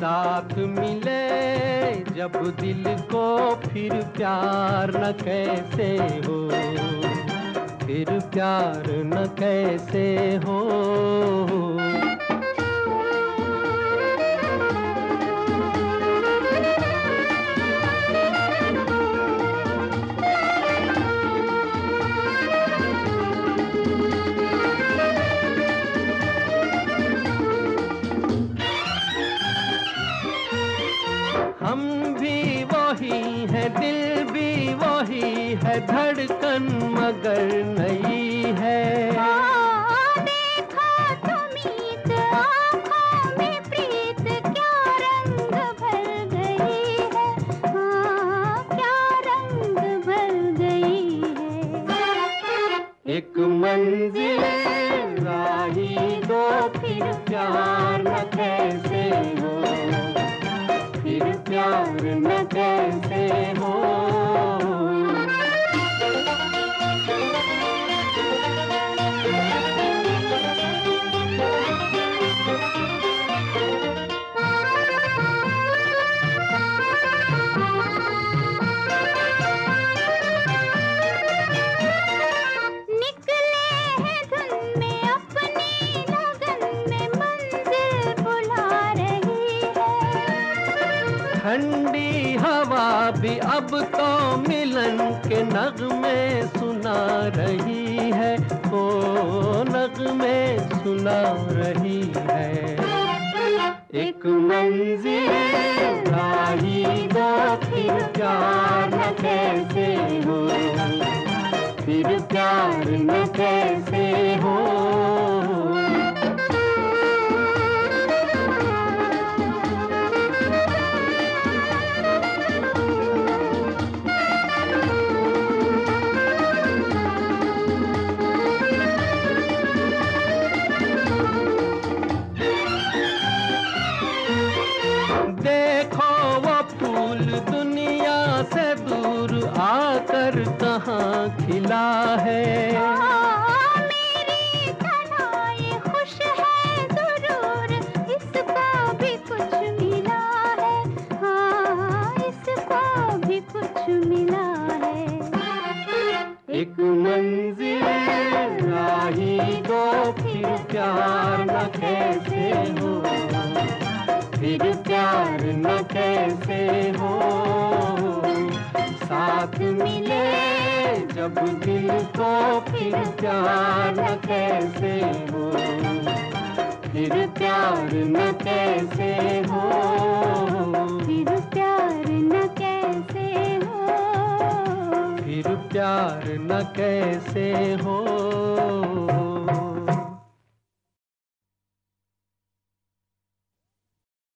साथ मिले, जब दिल को फिर प्यार न कैसे हो, फिर प्यार न कैसे हो। है दिल भी वही है धड़कन मगर नहीं है। हाँ, देखा तुमीत आँखों में प्रीत क्या रंग भर गई रंग भर गई है? एक मंजिल राही दो फिर प्यार न कैसे हो? फिर प्यार न कैसे हो ठंडी हवा भी अब तो मिलन के नगमे सुना रही है, ओ नगमे सुना रही है। एक मंजिल राही दो फिर प्यार न कैसे हो? फिर प्यार न कैसे हो? मिला है। एक मंजिल राही दो फिर प्यार न कैसे हो? फिर प्यार न कैसे हो? साथ मिले जब दिल को फिर प्यार न कैसे हो? फिर प्यार न कैसे हो? फिर प्यार न कैसे हो? फिर प्यार न कैसे हो?